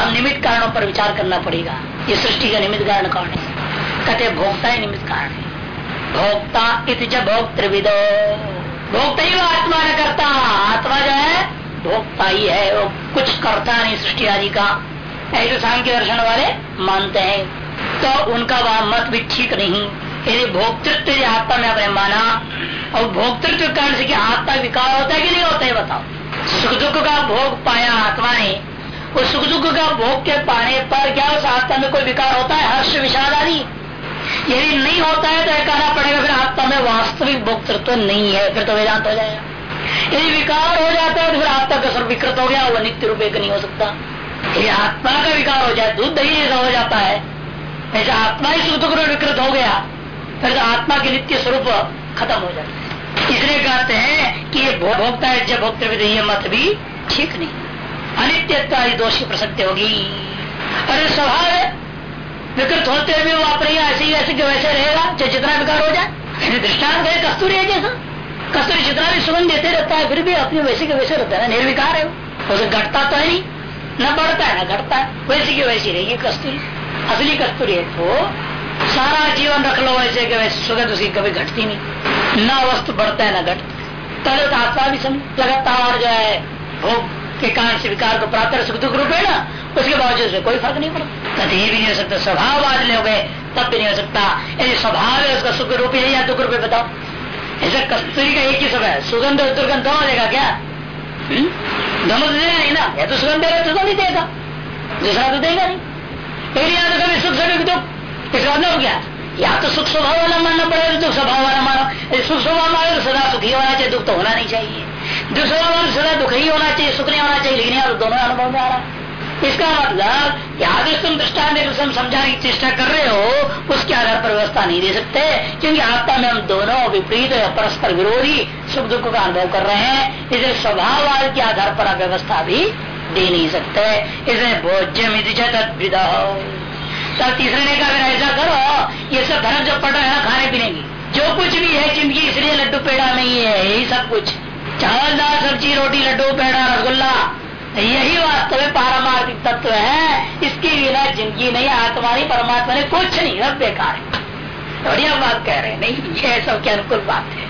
अब निमित्त कारणों पर विचार करना पड़ेगा। ये सृष्टि का निमित्त कारण कौन है? कहते भोक्ता ही निमित्त कारण है। भोक्ता इत भोक्तृविदो। भोक्ता ही वो आत्मा न करता। आत्मा जो है, भोक्ता ही है। वो कुछ करता नहीं सृष्टि आदि का। ऐसे सांख्य दर्शन वाले मानते हैं। तो उनका वह मत भी ठीक नहीं। यदि भोक्तृत्व यदि आत्मा में अपने माना, और भोक्तृत्व कारण से आत्मा विकार होता है कि नहीं होता है बताओ। सुख दुख का भोग पाया आत्मा ने उस सुख दुख का भोग के पाने पर क्या उस आत्मा में कोई विकार होता है? हर्ष, विषाद आदि? यदि नहीं होता है तो कहना पड़ेगा, फिर आत्मा में वास्तविक भोक्तृत्व नहीं है, फिर तो वेदांत हो जाएगा। यदि विकार हो जाता है तो फिर आत्मा का स्वर विकृत हो गया, वो नित्य रूप एक नहीं हो सकता। यदि आत्मा का विकार हो जाए दूध दही जैसा हो जाता है। ऐसा आत्मा ही सुख दुख विकृत हो गया, फिर तो आत्मा के नित्य स्वरूप खत्म हो जाता है। इसलिए कहते हैं कि ये भोगता है, जब भोक्त मत भी ठीक नहीं। अनित्यता दोष की प्रसक्ति होगी। अरे स्वभाव है। विकृत होते हुए वो अपने ऐसे ही ऐसे वैसे रहेगा चाहे जितना विकार हो जाए। दृष्टांत है, कस्तूरी है जैसा। कस्तूरी जितना भी सुगंध देते रहता है, फिर भी अपने वैसे के वैसे रहता है निर्विकार है वो। उसे घटता तो है नहीं। न बढ़ता है, न घटता है। वैसी की वैसी रहेगी कस्तूरी। असली कस्तूरी है तो सारा जीवन रख लो वैसे के वैसे, सुगंध उसकी कभी घटती नहीं। न वस्तु बढ़ता है, न घटता। तले तो आत्मा भी लगातार जो है, भोग के कारण से विकार को प्राप्त सुख दुख रूप है ना उसके बावजूद कोई फ़र्क नहीं पड़ता कभी भी नहीं हो सकता, स्वभाव आज ले गए, तब भी नहीं हो सकता। यदि स्वभाव है, उसका सुख रूप है या दुख रूप बताओ। ऐसा कस्तूरी का एक ही सब है। सुगंध और दुर्गंध दोनों देगा क्या? हम्म? दोनों तो देगा ना। या तो सुगंध देगा तो नहीं देगा। दूसरा तो देगा नहीं। लेकिन यहाँ तो कभी सुख, सभी दुख। इसका मतलब हो गया या तो सुख स्वभाव वाला मानना पड़ेगा दुख स्वभाव वाला मानो सुख स्वभाव मानो तो सदा सुखी होना चाहिए, दुख तो होना नहीं चाहिए। दुख स्वभाव सदा दुख ही होना चाहिए, सुख नहीं होना चाहिए, लेकिन तो दोनों अनुभव में आ रहा इसका मतलब भी तुम दृष्टान समझाने की चेष्टा कर रहे हो, उसके आधार पर व्यवस्था नहीं दे सकते, क्योंकि आत्मा में हम दोनों विपरीत परस्पर विरोधी, सुख दुख का अनुभव कर रहे हैं। इसे स्वभाव के आधार पर आप व्यवस्था भी दे नहीं सकते। इसे भोज्यम तद्विद तब तीसरे ने कहा ऐसा करो, ये सब धर्म जो पड़ रहा है, खाने पीने की, जो कुछ भी है, ज़िंदगी, इसलिए लड्डू पेड़ा नहीं है, यही सब कुछ। चावल दाल सब्ज़ी, रोटी, लड्डू, पेड़ा, रसगुल्ला, यही वास्तव में पारमार्थिक तत्व है। इसके बिना ज़िंदगी नहीं आत्मा नहीं परमात्मा ने कुछ नहीं सब बेकार है। बढ़िया बात कह रहे नहीं, ये सब के अनुकूल बात है?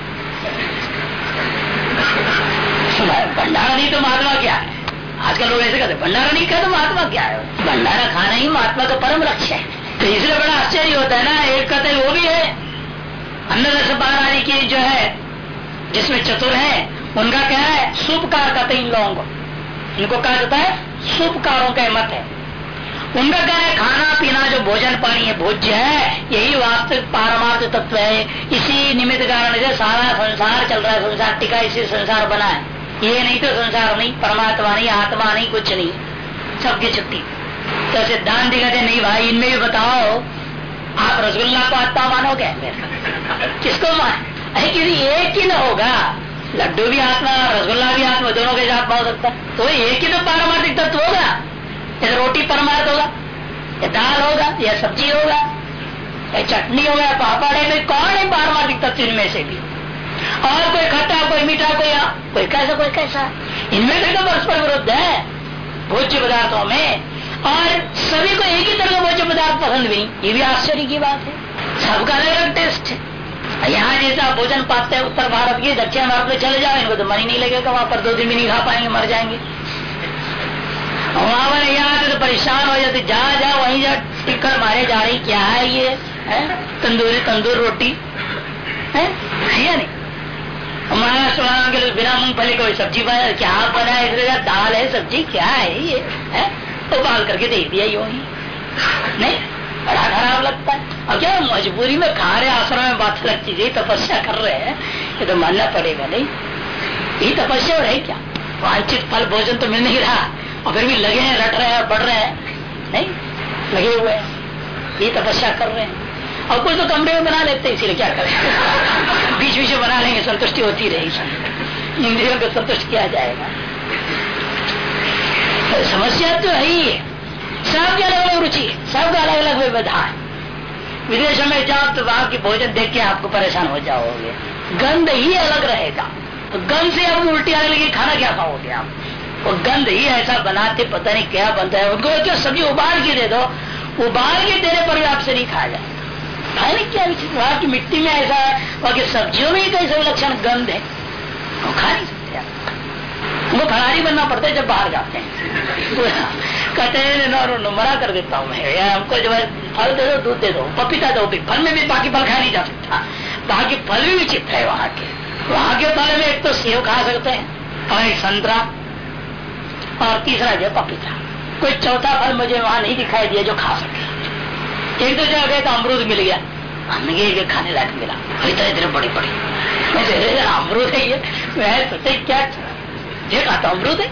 भंडारा नहीं तो महात्मा क्या है? आजकल लोग ऐसे कहते भंडारा नहीं कहते महात्मा क्या है? भंडारा खाना ही महात्मा का परम लक्ष्य है। तो इसलिए बड़ा आश्चर्य होता है ना, एक कहते वो भी है। अन्न रस आदि की जो है, जिसमें चतुर है उनका क्या है? शुभ कार कहते इन लोगों को। इनको कहा जाता है शुभकारों का मत है। उनका क्या है? खाना पीना जो भोजन पानी है भोज्य है यही वास्तविक पारमार्थ तत्व है। इसी निमित्त कारण से सारा संसार चल रहा है संसार टिका इसी संसार बना है। ये नहीं तो संसार नहीं परमात्मा नहीं आत्मा नहीं कुछ नहीं। सबकी छुट्टी तो सिद्धांत कहते नहीं भाई इनमें भी बताओ आप रसगुल्ला को आत्मा मानोगे? किसको मान? किसी एक ही न होगा। लड्डू भी आत्मा रसगुल्ला भी आत्मा दोनों के साथ हो सकता है। तो एक ही तो पारमार्थिक तत्व होगा। या रोटी परमार्थ होगा, या दाल होगा, या सब्ज़ी होगा, या चटनी होगा, या पापड़ है कौन है पारमार्थिक तत्व इनमें से भी? और कोई खट्टा, कोई मीठा, कोई कोई कैसा कोई कैसा? इनमें से तो परस्पर विरुद्ध है भोज्य पदार्थों में। और सभी को एक ही तरह का भोज्य पदार्थ पसंद भी ये भी आश्चर्य की बात है। सबका अलग अलग टेस्ट है। यहाँ जैसा भोजन पाते हैं उत्तर भारत के, दक्षिण भारत में चले जाओ, इनको तो मन ही नहीं लगेगा वहाँ पर दो दिन भी नहीं खा पाएँगे, मर जाएँगे। वहाँ पर यहाँ तो परेशान हो जाते, जा जा, वहीं जा, टिक्कर मारे जा रही, क्या है ये? है? तंदूरी, तंदूर रोटी? है? या नहीं? महाराष्ट्र के बिना मूंगफली कोई सब्ज़ी बना, क्या बना है दाल है, सब्ज़ी, क्या है ये? है? उबाल करके दे दिया यूँ ही। नहीं? बड़ा खराब लगता है। और क्या मजबूरी में खा रहे आश्रम में बात अलग चीज़ तपस्या कर रहे हैं। ये तो मानना पड़ेगा, नहीं? यही तपस्या और है क्या? वांछित फल भोजन तो मिल नहीं रहा। और फिर भी लगे हैं, रट रहे हैं, बढ़ रहे हैं। नहीं? लगे हुए हैं। ये तपस्या कर रहे हैं। और कुछ तो कमरे में बना लेते हैं, इसीलिए क्या करें? बीच बीच में बना लेंगे, संतुष्टि होती रहेगी। इंद्रियों को संतुष्ट किया जाएगा। समस्या तो है ही है। सबकी अलग अलग रुचि। है सबका अलग अलग व्यवधा है विदेशों में जाओ तो वहाँ की भोजन देख के आपको परेशान हो जाओगे। गंध ही अलग रहेगा। तो गंध से आपको उल्टी आने लगी खाना क्या खाओगे आप? वो गंध ही ऐसा बनाते, पता नहीं क्या बनता है। उनको जो सब्ज़ी उबाल के दे दो। उबाल के देने पर भी आपसे नहीं खाया जाए नहीं क्या वहाँ की मिट्टी में ऐसा है, वहाँ की सब्जियों में ही कैसे लक्षण गंध है। वो खा नहीं सकते आप। उनको फरारी बनना पड़ता है जब बाहर जाते हैं। तो कहते हैं मरा कर देता हूँ मैं हमको जो है, फल दे दो, दूध दे दो, पपीता दो भी फल में भी बाकी फल खाया नहीं जा सकता बाकी फल भी विचित्र है वहाँ के। वहाँ के फल में एक तो सेव खा सकते हैं, और एक संतरा, और तीसरा जो पपीता। कोई चौथा फल मुझे वहाँ नहीं दिखाई दिया जो खा सके। एक दो जगह गए तो अमरूद मिल गया। हमने ये खाने लायक मिला। इतने इतने बड़ी बड़ी अमरूद है ये। मैं सोचे, क्या कहा तो अमरूद है?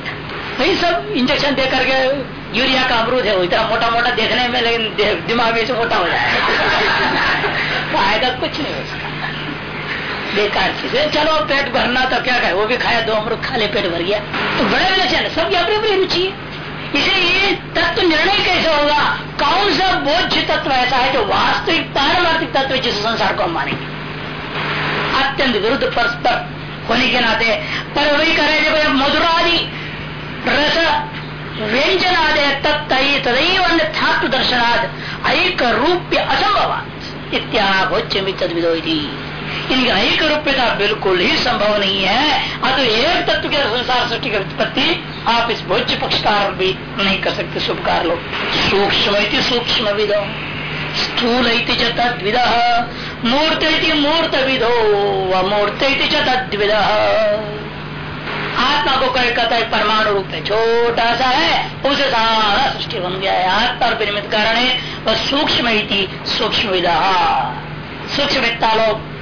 वही सब इंजेक्शन दे करके यूरिया का अमरूद है वो इतना मोटा मोटा देखने में लेकिन दिमाग में से मोटा हो जाएगा फ़ायदा कुछ नहीं उसका बेकार चीज़ है। चलो पेट भरना तो क्या कहे? वो भी खाया दो अमृत खा ले पेट भर गया। तो बड़े विलक्षण सबकी अपनी अपनी रुचि है। इसलिए तत्व निर्णय कैसे होगा? कौन सा बोझ तत्व ऐसा है जो वास्तविक पारमार्थिक तत्व जिस संसार को हम मानेंगे? अत्यंत विरुद्ध परस्पर होने के नाते पर वही करे जब मधुरादि रस व्यंजन आदि तत्व तदैव अन्य दर्शनाद एक रूप्य असंभव इत्यागोच्यमित तद्विदो इनकी अनेक रूपता बिल्कुल ही संभव नहीं है। अतः एक तत्व के संसार सृष्टि की उत्पत्ति आप इस भोज्य पक्षकार भी नहीं कर सकते, शुभकार लोग। सूक्ष्म सूक्ष्म विदो स्थूल तद्विद। मूर्त मूर्त विदो व मूर्त तद्विद। आत्मा को कह कहता है परमाणु रूप है छोटा सा है, उसे सारा सृष्टि बन गया है। आत्मा और परिमित कारण है वह सूक्ष्म सूक्ष्म सूक्ष्म लोग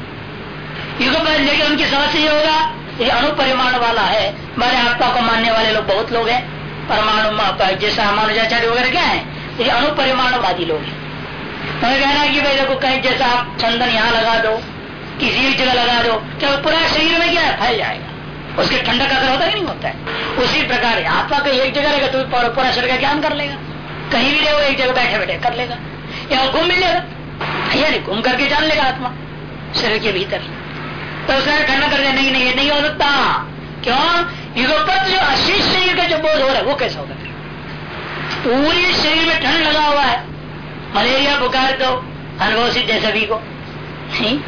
युग पर लेकिन उनकी समस्या ये होगा, ये अनुपरिमाण वाला है। हमारे आत्मा को मानने वाले लोग बहुत लोग हैं। परमाणु जैसा मानुजाचार्य वगैरह क्या है, ये अनुपरिमाणवादी लोग हैं। कहना है कि भाई देखो, कहीं जैसा आप चंदन यहाँ लगा दो, किसी एक जगह लगा दो, क्या पूरा शरीर में क्या है? फैल जाएगा। उसके ठंडक का असर होता है नहीं होता है? उसी प्रकार आत्मा का एक जगह रहेगा तो पूरा शरीर का ज्ञान कर लेगा। कहीं भी रहे एक जगह बैठे बैठे कर लेगा। या घूम मिलेगा या नहीं, घूम करके जान लेगा आत्मा। शरीर के भीतर। तो उसने खंडन कर दिया नहीं नहीं नहीं हो सकता। क्यों? युगपत जो अशेष शरीर का जो बोध हो रहा है, वो कैसा होगा? पूरे शरीर में ठंड लगा हुआ है। मलेरिया, बुखार तो अनुभव सिद्ध है सभी को। नहीं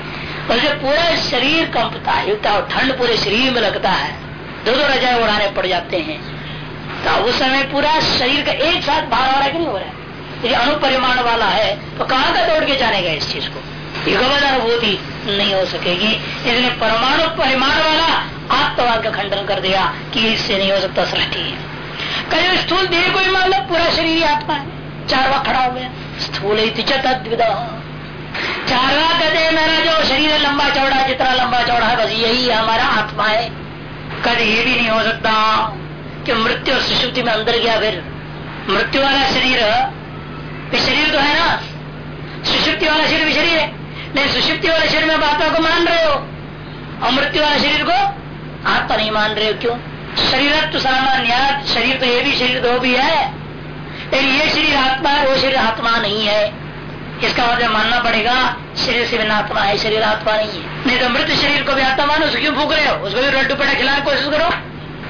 जब पूरा शरीर कंपता है ठंड पूरे शरीर में लगता है। दो दो रजाए उड़ाने पड़ जाते हैं। तो उस समय पूरा शरीर का एक साथ बाहर हो रहा है कि हो रहा है? यदि अनुपरिमाण वाला है तो कहाँ का दौड़ के जानेगा इस चीज़ को? युगवत अनुभूति नहीं हो सकेगी। इसलिए परमाणु परिमाण वाला आत्मवाद का खंडन कर दिया कि इससे नहीं हो सकता सृष्टि है कहीं स्थूल देह को भी मान लो, पूरा शरीर आत्मा है। चारवा खड़ा हो गया। स्थूल चारवा कहते मेरा जो शरीर है, लंबा चौड़ा, जितना लंबा चौड़ा है, बस यही हमारा आत्मा है। कभी ये भी नहीं हो सकता कि मृत्यु और सुश्रुति में अंदर गया फिर। मृत्यु वाला शरीर शरीर तो है ना। सुश्रुति वाला शरीर भी शरीर है। नहीं सुषुप्ति वाले शरीर में आत्मा को मान रहे हो। और मृत्यु वाले शरीर को आत्मा नहीं मान रहे हो, क्यों? शरीर तो सामान्य, शरीर तो ये भी, शरीर तो भी है। लेकिन ये शरीर आत्मा है वो शरीर आत्मा नहीं है। इसका मतलब मानना पड़ेगा, शरीर से बिना आत्मा है, शरीर आत्मा नहीं है। नहीं तो मृत शरीर को भी आत्मा मानो क्यों भूख रहे हो? उसको भी लड्डू पेटा खिलाने कोशिश करो।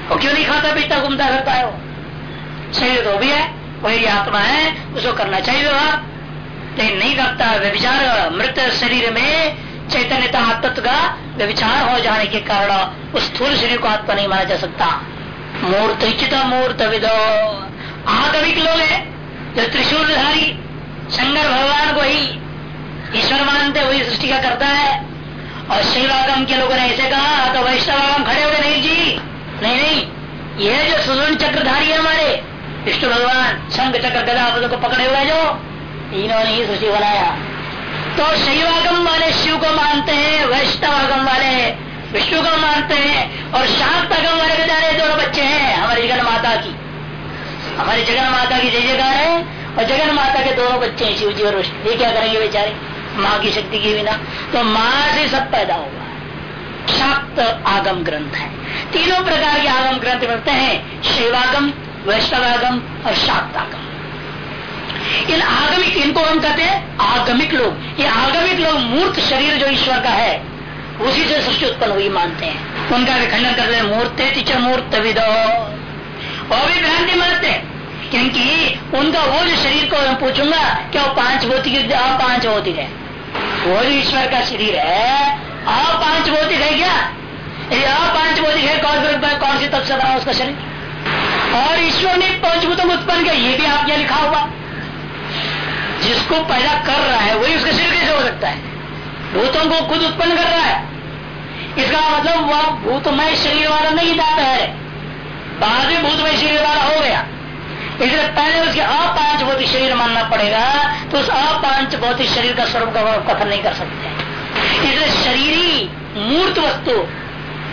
वो क्यों नहीं खाता, पीता घूमता करता है वो? शरीर तो भी है, वही आत्मा है, उसको करना चाहिए व्यवहार। लेकिन नहीं करता व्यविचार मृत शरीर में चैतन्यता तत्व का व्यविचार हो जाने के कारण उस स्थूल शरीर को आत्मा नहीं माना जा सकता। मूर्त इच्छित मूर्त विदो आगमिक लोग है, जो त्रिशूलधारी शंकर भगवान को ही ईश्वर मानते वही सृष्टि का करता है। और शिवागम के लोगों ने ऐसे कहा तो वैष्णवागम खड़े हो गए नहीं जी। नहीं नहीं, ये जो सुजन चक्रधारी है हमारे, विष्णु भगवान, शंख चक्र गदा को पकड़े हुए जो, इन्होंने ही सृष्टि बनाया। तो शैवागम वाले शिव को मानते हैं, वैष्णवागम वाले विष्णु को मानते हैं, और शाक्तागम वाले बेचारे दोनों बच्चे हैं, हमारी जगन माता की। हमारी जगन माता की जय जयकार है। और जगन माता के दोनों बच्चे हैं शिव जी और विष्णु। ये क्या करेंगे बेचारे? माँ की शक्ति के बिना। तो माँ से सब पैदा हुआ शाक्त आगम ग्रंथ है। तीनों प्रकार के आगम ग्रंथ मिलते हैं। शिवागम, वैष्णवागम और शाक्तागम। इन आगमिक इनको हम कहते हैं आगमिक लोग। ये आगमिक लोग मूर्त शरीर जो ईश्वर का है, उसी से सृष्टि उत्पन्न हुई मानते हैं। उनका भी खंडन करते हैं मूर्त मूर्त विदो वो भी भ्रांति मानते क्योंकि उनका वो जो शरीर को मैं पूछूँगा क्या वो पाँच भौतिक अपांच भौतिक है। वो जो ईश्वर का शरीर है अपांच भौतिक है क्या? यदि अपांच भौतिक है, कौन कौन सी तब से बना उसका शरीर? और ईश्वर ने पंचभूतों को उत्पन्न किया, ये भी आप क्या लिखा हुआ? जिसको पैदा कर रहा है, वही उसका शरीर कैसे हो सकता है? भूतों को खुद उत्पन्न कर रहा है। इसका मतलब वह भूतमय शरीर वाला नहीं था पहले बाद में भूतमय शरीर वाला हो गया। इसलिए पहले उसके अपांच भौतिक शरीर मानना पड़ेगा तो उस अपांच भौतिक शरीर का स्वरूप का कथन नहीं कर सकते। इसलिए शरीर मूर्त वस्तु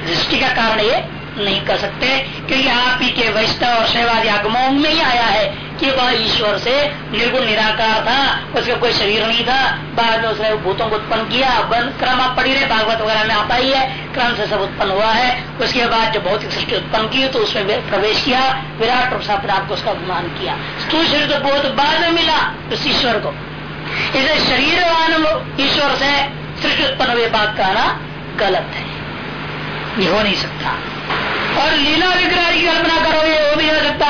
दृष्टि का कारण ये नहीं कर सकते, क्योंकि आप ही के वैष्णव और शैवादी आगमों में ही आया है। कि वह ईश्वर से निर्गुण, निराकार था, उसका कोई शरीर नहीं था। बाद में उसने भूतों को उत्पन्न किया बन क्रम आप पढ़ी रहे, भागवत वगैरह में आता ही है, क्रम से सब उत्पन्न हुआ है। उसके बाद जब भौतिक सृष्टि उत्पन्न की तो उसमें प्रवेश किया, विराट रूप से आपको उसका अभिमान किया। स्थूल शरीर तो बहुत बाद में मिला, उस ईश्वर को। इसे शरीरवान ईश्वर से सृष्टि उत्पन्न हुए बात कहना गलत है। ये हो नहीं सकता। और लीला विग्रह की कल्पना करोगे वो भी हो सकता।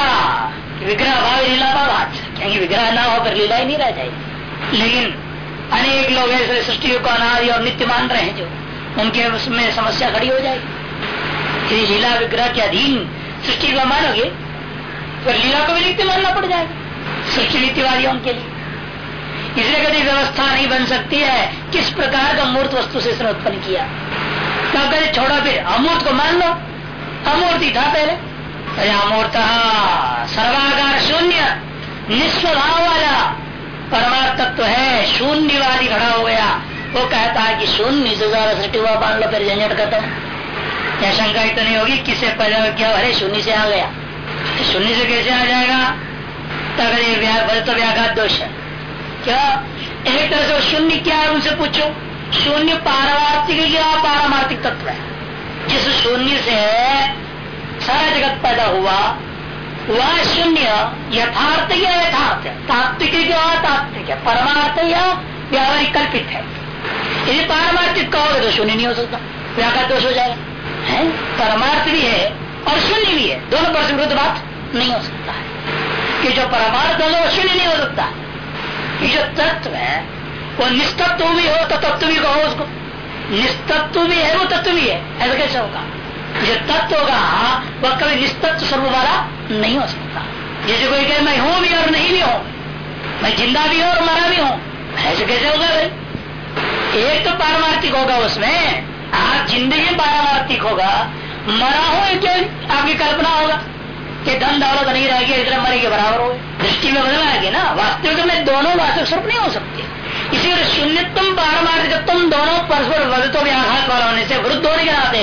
विग्रह भाव लीला भाव क्योंकि विग्रह ना हो, पर लीला ही नहीं रह जाएगी। लेकिन अनेक लोग ऐसे सृष्टि को अनादि और नित्य मान रहे हैं जो, उनके उसमें समस्या खड़ी हो जाएगी। यदि लीला विग्रह के अधीन सृष्टि को मानोगे तो लीला को भी नित्य मानना पड़ जाएगा, सृष्टि नित्यवादियों के लिए। इसलिए कभी व्यवस्था नहीं बन सकती है, किस प्रकार का मूर्त वस्तु से उत्पन्न किया। तब कभी छोड़ो फिर, अमूर्त को मान लो। अमूर्ति था पहले। अमूर्त सर्वाकार शून्य। निस्वभाव वाला परमार्थ तत्व है, शून्यवादी खड़ा हो गया। वो कहता है कि शून्य से ज़्यादा सृष्टि हुआ मान लो फिर झंझट खत्म या शंका इतनी नहीं होगी, किससे पैदा क्या अरे शून्य से आ गया? शून्य से कैसे आ जाएगा? तब तो व्याघात दोष है। क्या? एक तरह से शून्य क्या है, उनसे पूछो। शून्य पारमार्थिक या पारमार्थिक तत्व है? जिस शून्य से सारा जगत पैदा हुआ, वह शून्य, यथार्थ या यथार्थ, तात्विक या अतात्विक है, परमार्थ या व्यावहारिक कल्पित है। यदि पारमार्थिक कहोगे तो शून्य नहीं हो सकता, व्याघात दोष हो जाएगा। है? परमार्थ भी है और शून्य भी है, दोनों पर विरुद्ध बात नहीं हो सकता है। कि जो परमार्थ होगा वो शून्य नहीं हो सकता। कि जो तत्व है, वो निस्तत्व भी हो तो तत्व भी कहो उसको। निस्तत्व भी है, वो तत्व भी है। ऐसा कैसे होगा? जो तत्व होगा। वह कभी निस्तत्व स्वरूप वाला नहीं हो सकता। जैसे कोई कहे, मैं हूँ भी और नहीं भी हूँ, मैं ज़िंदा भी हूँ और मरा भी हूँ। ऐसे कैसे होगा भाई एक तो पारमार्थिक होगा उसमें। आप ज़िंदगी पारमार्थिक होगा। मरा हो क्या आपकी कल्पना होगा कि धन दौलत नहीं रहेगी, इतना मरे के बराबर हो। दृष्टि में बदला है ना। वास्तविक में दोनों वास्तविक स्वरूप नहीं हो सकते। इसी शून्यत्म पारमार्थिकत्म दोनों परस्पर वजतो व्याघात वाला होने से वृद्ध होने के नाते।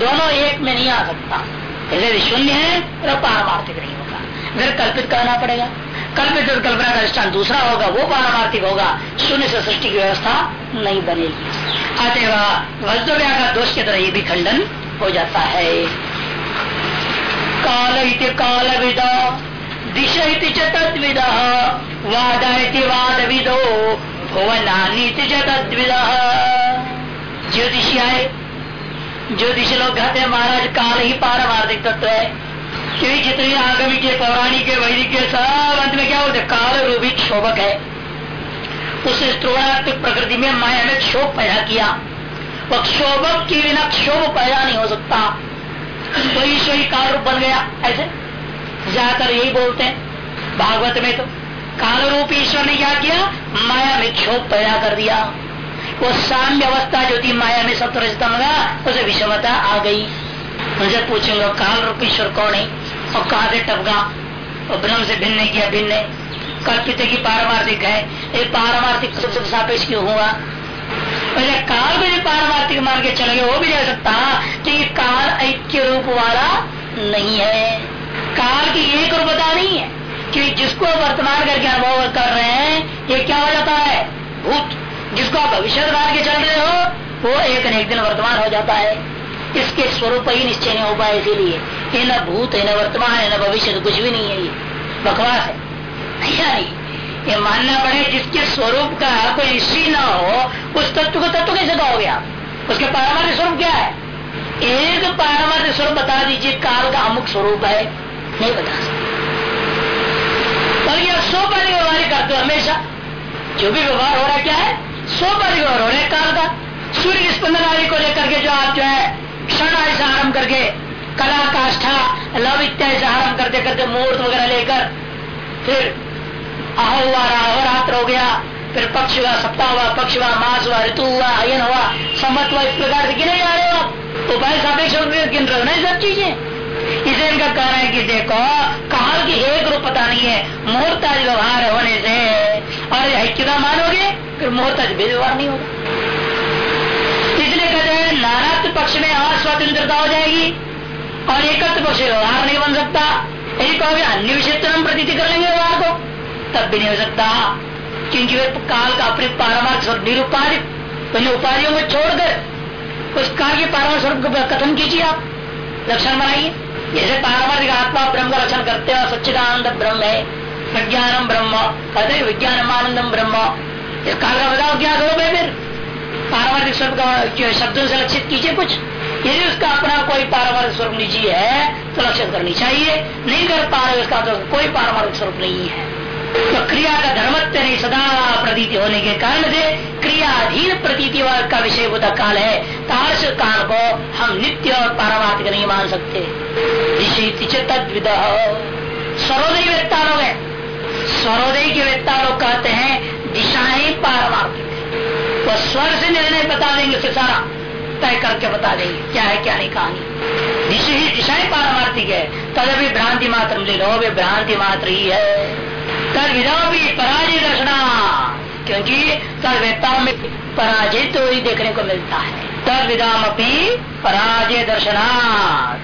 दोनों एक में नहीं आ सकता। यदि शून्य है तो पारमार्थिक नहीं होगा। फिर कल्पित करना पड़ेगा। कल्पित और कल्पना का स्थान दूसरा होगा, वो पारमार्थिक होगा। शून्य से सृष्टि की व्यवस्था नहीं बनेगी। अतएव वज्र व्याघात दोष की तरह ये भी खंडन हो जाता है। काल इति काल विद दिश इति तद्विद, वाद इति वाद विदो भुवनानी तद्विद। ज्योतिषी आए। ज्योतिषी लोग कहते हैं, महाराज, काल ही पारमार्थिक तत्व है। क्योंकि जितनी आगमी के, पौराणिक के, वैदिक के सब अंत में क्या होते काल रूपी क्षोभक है। उस स्त्रोणात्मक प्रकृति में माया ने क्षोभ पैदा किया। वह क्षोभक के बिना क्षोभ पैदा नहीं हो सकता। तो ईश्वरी काल रूप बन गया, ऐसे? ज़्यादातर यही बोलते हैं, भागवत में तो। काल रूप ईश्वर ने क्या किया? माया में क्षोभ पैदा कर दिया। वो साम्य अवस्था जो थी माया में रजतम उसे विषमता आ गई। मुझे पूछेंगे, काल रूप ईश्वर कौन है? और कहा से टपका और ब्रह्म से भिन्न किया भिन्न कल्पित की पारमार्थिक है। ये पारमार्थिक सबसे सापेक्ष क्यों हुआ? पहले काल को पारमार्थिक मान के चले गए, वो भी जा सकता कि काल ऐक्य रूप वाला नहीं है। काल की एक रूपता नहीं है कि जिसको वर्तमान करके अनुभव कर रहे हैं, ये क्या हो जाता है? भूत। जिसको आप भविष्य के चल रहे हो, वो एक न एक दिन वर्तमान हो जाता है। इसके स्वरूप ही निश्चय नहीं हो पाए इसीलिए। ये न भूत है न वर्तमान है न भविष्य तो कुछ भी नहीं है ये। बकवास है। नहीं, ये मानना पड़े जिसके स्वरूप का कोई निश्चय न हो, उस तत्व को तत्व कैसे कहोगे आप? उसके पारमार्थिक स्वरूप क्या है? एक पारमार्थिक स्वरूप बता दीजिए, काल का अमुक स्वरूप है। नहीं बता सकते। बल्कि आप स्वाभाविक व्यवहार करते हमेशा। जो भी व्यवहार हो रहा क्या है? हो रहा काल का सूर्य स्पंदन आदि को लेकर के जो आप जो है क्षण आदि से आरंभ करके कला काष्ठा लव इत्यादि से आरंभ करते करते मुहूर्त वगैरह लेकर फिर अहोरात्र हो गया, फिर पक्ष हुआ, सप्ताह हुआ, पक्ष हुआ, मास हुआ, ऋतु हुआ, अयन हुआ सम्मत हुआ, इस प्रकार से गिने जा रहे हो। आप उपाय सापेक्ष गिन रहे हो ना सब चीज़ें? इसे इनका कहना है कि देखो काल की एक रूप पता नहीं है, मुहूर्त आज व्यवहार होने से, और मानोगे? फिर मुहूर्त आज व्यवहार नहीं होगा। इसलिए कहते हैं नानात्व पक्ष में अस्वतंत्रता हो जाएगी, और एकत्र पक्ष व्यवहार नहीं बन सकता। यदि कहोगे, अन्य विषय हम प्रतीति कर लेंगे व्यवहार को। तब भी नहीं हो सकता, क्योंकि वे काल का अपने पारमार्थ स्वरूप निरुपाधिक उपाधियों को छोड़कर उस काल के पारमार्थ स्वरूप को कथन कीजिए आप। लक्षण बनाइए। जैसे पारमार्थिक आत्मा ब्रह्म का रक्षण करते हो सच्चिदानंद ब्रह्म है, विज्ञानम ब्रह्म कहते विज्ञानम आनंदम ब्रह्म। इस काल का बताओ क्या है फिर? पारमार्थिक स्वरूप का शब्दों से लक्षित कीजिए कुछ। यदि उसका अपना कोई पारमार्थिक स्वरूप निजी है तो लक्षित करनी चाहिए नहीं कर पा रहे उसका तो कोई पारमार्थिक स्वरूप नहीं है। तो क्रिया का धर्मत्व नहीं, सदा प्रतीति होने के कारण से क्रियाधीन प्रतीति का विषय होता काल है। तार्श काल को हम नित्य और पारमार्थिक नहीं मान सकते। तद विद स्वरोदय वेत्ता लोग है। स्वरोदय के वेत्ता लोग कहते हैं दिशाएँ पारमार्थिक। वो स्वर से निर्णय बता देंगे उसे सारा तय करके बता देंगे, क्या है, क्या नहीं, कहानी। दिशा ही, दिशाएँ पारमार्थिक है। तदभी भ्रांति मात्र ले लो भी भ्रांति मात्र ही है। तद विधा भी पराजय दर्शना क्योंकि तद वेताओं में पराजय तो ही देखने को मिलता है। तद विधाम अपनी पराजय दर्शना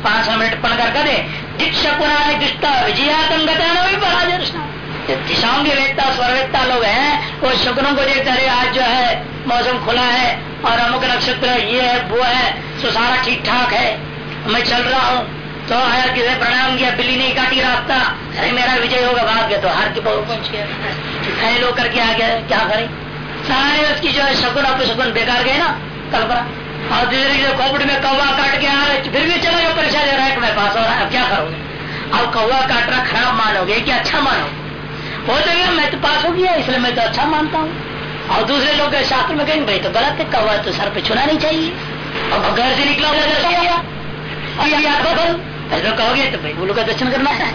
पाँच मिनट पढ़ कर दे, दीक्षा पुराने दृष्टा विजयातंगता पराजय दर्शना दिशाओं के वेत्ता स्वरवेत्ता लोग हैं। वो शुक्रों को देखते रहे आज जो है, मौसम खुला है और अमुक नक्षत्र ये है, वो है सो सारा ठीक ठाक है। मैं चल रहा हूँ। तो आया किसे प्रणाम किया, बिल्ली नहीं काटी रास्ता। अरे मेरा विजय होगा, भाग गया तो हार के बहुत पहुँच गया। फैल होकर आ गया, क्या करे? सारे उसकी जो है शकुन अपशकुन बेकार गए ना, कल्पना। और दूसरे जो खोपड़ में कौवा काट के आ रहे, फिर भी चलो परीक्षा दे रहा है मैं पास हो रहा है, अब क्या करोगे? अब कौवा काटना खराब मानोगे कि अच्छा मानोगे? हो तो गया मैं तो पास हो गया, इसलिए मैं तो अच्छा मानता हूँ। और दूसरे लोग शास्त्र में कहेंगे, भाई तो गलत है, कौवा तो सर पे छुना नहीं चाहिए। और घर से निकला गया। ऐसा कहोगे तो भाई उल्लू का दर्शन करना है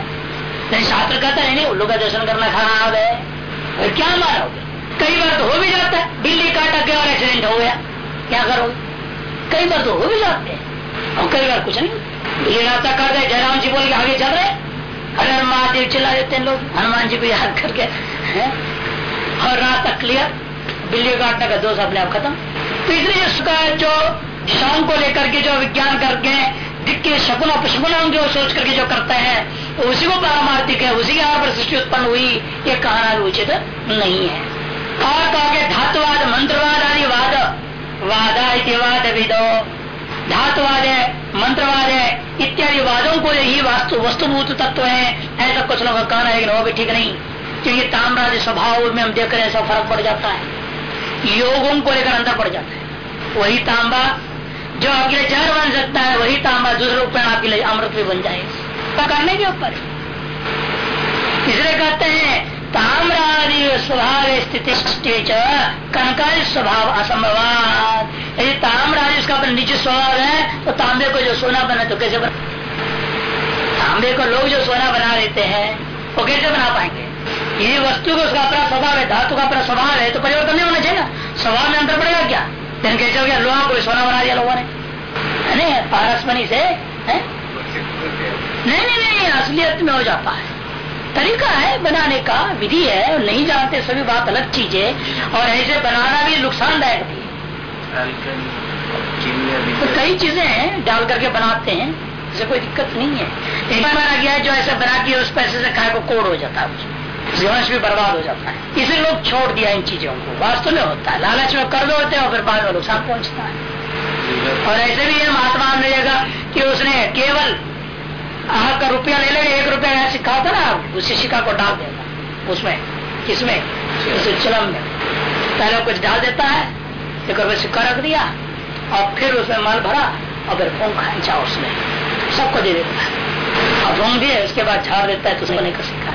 नहीं, शास्त्र कहता है, नहीं उल्लू का दर्शन करना खराब है क्या मारोगे कई बार तो हो भी जाता है। बिल्ली काटा के और एक्सीडेंट हो गया। क्या करोगे? कई बार तो हो भी जाते हैं। और कई बार कुछ नहीं। बिल्ली रास्ता काट दे, जयराम जी बोल के आगे चल रहे हरे महादेव चिल्ला देते हैं लोग। हनुमान जी को याद करके और रास्ता क्लियर बिल्ली काटने का दोष अपने आप खत्म। तो इसलिए उसका जो दिशाओं को लेकर के जो विज्ञान करके, दिक्के शकुन अपशकुन जो सोच करके जो करते हैं, उसी को पारमार्थिक है, उसी के आधार पर सृष्टि उत्पन्न हुई, ये कहना उचित नहीं है। और कहोगे धातुवाद, मंत्रवाद आदि वाद। वादा वाद विदो। धातुवाद है मंत्रवाद है इत्यादि वादों को ही वास्तु वस्तुभूत तत्व है। ऐसा कुछ लोगों का कहना है वो भी ठीक नहीं। क्योंकि तामराज स्वभाव में हम देख रहे हैं सब फ़र्क पड़ जाता है। योगों को लेकर अंदर पड़ जाता है। वही तांबा जो आपके लिए जहर बन सकता है वही तांबा दूसरे रूप में आपके लिए अमृत भी बन जाए पकड़ने के ऊपर। इसलिए कहते हैं ताम्रादि स्वभाव स्थिति कनकादि स्वभाव असंभवाद यदि ताम्रादि उसका अपना निजी स्वभाव है तो तांबे को जो सोना बना तो कैसे बना तांबे को लोग जो सोना बना लेते हैं, वो कैसे बना पाएँगे? यदि वस्तु को उसका अपना स्वभाव है, धातु का अपना स्वभाव है तो परिवर्तन नहीं होना चाहिए ना। स्वभाव में अंतर पड़ेगा क्या? लेकिन कैसे हो गया? लोहा को सोना बना दिया लोगों ने। नहीं पारसमनी से, है? नहीं नहीं नहीं, असलियत में हो जाता है। तरीका है बनाने का विधि है और नहीं जानते सभी बात अलग चीज़ है और ऐसे बनाना भी नुकसानदायक भी तो कई चीज़ें हैं डाल करके बनाते हैं इसे कोई दिक्कत नहीं है। एक बार माना गया जो ऐसा बना के उस पैसे से खाए को कोड हो जाता है वंश भी बर्बाद हो जाता है। इसे लोग छोड़ दिया इन चीज़ों को। वास्तव में होता है। लालच में कर होते हैं और फिर बाद में नुकसान पहुँचता है। और ऐसे भी ये महात्मा मिलेगा कि उसने केवल आपका रुपया ले लेगा, एक रुपया यहाँ सिक्का होता ना, उस सिक्का को डाल देगा उसमें, किसमें? उस चलम में। पहले कुछ डाल देता है, एक रुपये सिक्का रख दिया, और फिर उसमें माल भरा, और फिर फ़ोन खींचा उसमें सबको दे देता है। अब भूंग दिए उसके बाद झाड़ देता है तो नहीं कर सिक्का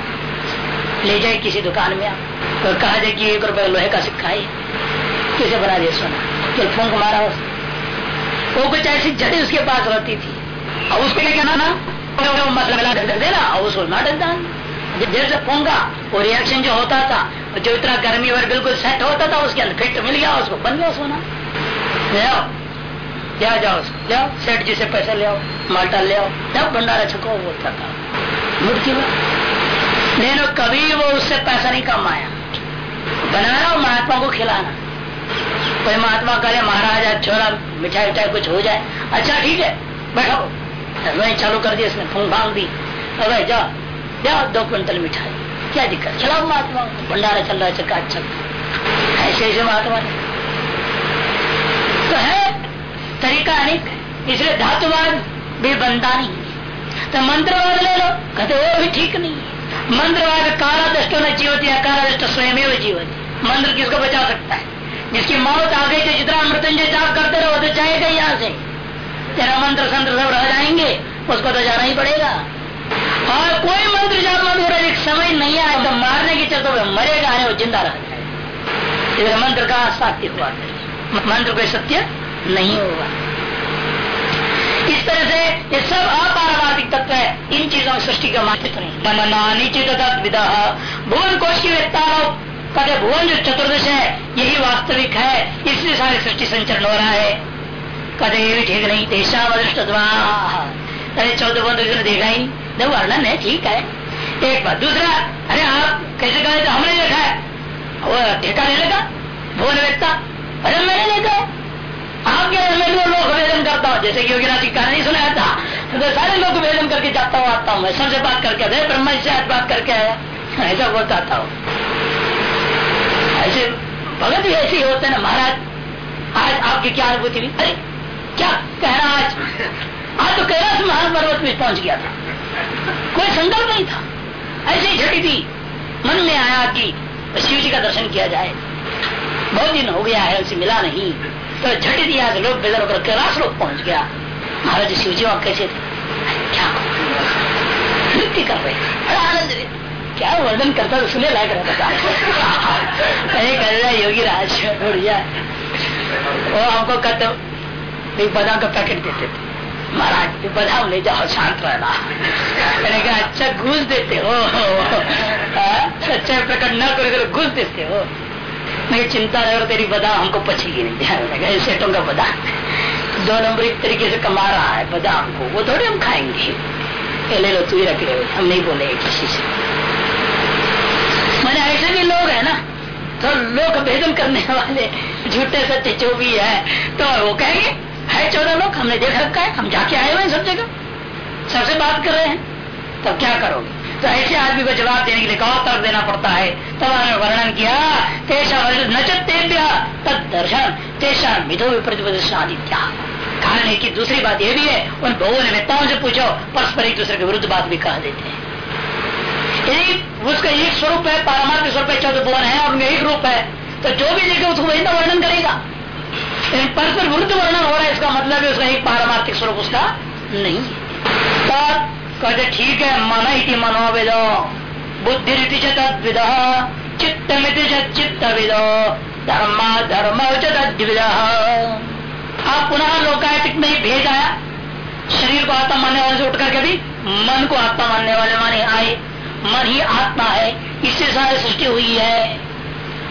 ले जाए किसी दुकान में आप। तो कहा जाए कि एक रुपए लोहे का सिक्का है कैसे बना दिया सोना फिर फूंक मारा उस वो कुछ ऐसी जड़ी उसके पास रहती थी। अब उसको क्या कहना ना देना और उसको ना ढक जब जैसे फूँगा वो रिएक्शन जो होता था जो इतना गर्मी और बिल्कुल सेट होता था उसके अंदर फिट मिल गया उसको बन गया सोना ले आओ ले जाओ उसको ले जी से पैसे ले आओ माल्टा ले आओ जब भंडारा छको वो था मूर्ति में लेकिन कभी वो उससे पैसा नहीं कमाया बनाना और महात्मा को खिलाना कोई महात्मा करे महाराज छोरा मिठाई उठाई कुछ हो जाए अच्छा ठीक है बैठो वही चालू कर दिया इसने फूंक भाँग दी। अरे जाओ दो क्विंटल मिठाई। क्या दिक्कत? चला महात्मा। भंडारा चल रहा है चक्का अच्छा ऐसे ऐसे महात्मा तो है, तरीका अनेक। इसलिए धातुवाद भी बनता नहीं तो मंत्रवाद ले लो, कहते, वो भी ठीक नहीं मंत्रवाद काला दृष्टो न जीवती अकाला दृष्ट स्वयं जीवती। मंत्र किसको बचा सकता है? जिसकी मौत आ गई तो जितना मृत्युंजय जाप करते रहो तो जाएगा यहाँ से। तेरा मंत्र संत्र सब रह जाएँगे, उसको तो जाना ही पड़ेगा। और कोई मंत्र जाप मत एक समय नहीं आए तो मारने की चलते मरेगा वो ज़िंदा रह जाएगा। मंत्र का सात्य हुआ मंत्र कोई सत्य नहीं होगा इस तरह से ये सब अपारवादिक तत्व है। इन चीज़ों की सृष्टि का मान्य नहीं। मननानी चित विदा। भुवन कोश की कहते भुवन जो चतुर्दश है, यही वास्तविक है। इसलिए सारी सृष्टि संचरण हो रहा है। कदे ठीक नहीं देशा अदृष्ट अरे चौदह बंद देखा ही नहीं वर्णन है ठीक है एक बात दूसरा अरे आप कैसे कहे तो हमने देखा है वो ठेका नहीं लगा भुवन व्यक्ता अरे मैंने देखा आप क्या मैं भी लोग वेदन करता हूँ जैसे योगी राशि का नहीं सुनाया था तो सारे लोग वेदन करके जाता हूँ आता हूँ मैं सबसे बात करके ब्रह्मा से बात करके आया ऐसा बोलता हूँ ऐसे भगत भी ऐसे ही होते ना महाराज आज आपकी क्या अनुभूति हुई अरे क्या कह रहा आज? तो कैलाश महान पर्वत में पहुँच गया था। कोई संकल्प नहीं था। ऐसे ही झटी थी मन में आया कि शिव जी का दर्शन किया जाए। बहुत दिन हो गया है, उनसे मिला नहीं। तो झटी दिया लोग बेदर होकर कैलाश लोग पहुँच गया। महाराज शिव जी वहाँ कैसे थे? क्या नृत्य कर रहे बड़ा आनंद क्या वर्णन करता तो सुने लायक रहता था। अरे कर रहा योगी राज, बढ़िया। वो हमको एक बादाम का पैकेट देते थे। महाराज बादाम ले जाओ, शांत रहना। मैंने कहा अच्छा घूस देते हो। अच्छा प्रकट न कर घूस देते हो। मैं चिंता अगर तेरी बादाम हमको पचेगी नहीं। ध्यान सेठों का बादाम दो नंबर एक तरीके से कमा रहा है बादाम को वो थोड़े हम खाएँगे। ले लो, तू ही रख ले। हम नहीं बोले किसी से। मैंने ऐसे भी लोग है ना तो लोग भेदन करने वाले, झूठे सच्चे जो भी है तो वो कहेंगे है चौदह लोग, हमने देख रखा है, हम जाके आए हुए हैं सब जगह। सबसे बात कर रहे हैं तो क्या करोगे? तो ऐसे आदमी को जवाब देने के लिए कहा, तर्क देना पड़ता है। तब उन्होंने वर्णन किया, तेषा नचतेभ्य तद दर्शन तेषा मिधो विप्रतिपद आदित्य कारण है कि दूसरी बात यह भी है, उन बहु नेताओं से पूछो, परस्पर एक दूसरे के विरुद्ध बात भी कह देते हैं। यदि उसका एक स्वरूप है पारमार्थिक स्वरूप है चौदह भुवन है और उनका एक रूप है तो जो भी देखे उसको वही वर्णन करेगा। लेकिन परस्पर विरुद्ध वर्णन हो रहा है, इसका मतलब है उसका एक पारमार्थिक स्वरूप उसका नहीं कहते, ठीक है, मन इति मनोविदो बुद्धि रीति तद्विद चित्त मिति चित्त विदो धर्म धर्म तद्विद। आप पुनः लोकायतिक में ही भेज आया। शरीर को आत्मा मानने वाले से उठ करके भी मन को आत्मा मानने वाले माने आए। मन ही आत्मा है, इससे सारी सृष्टि हुई है।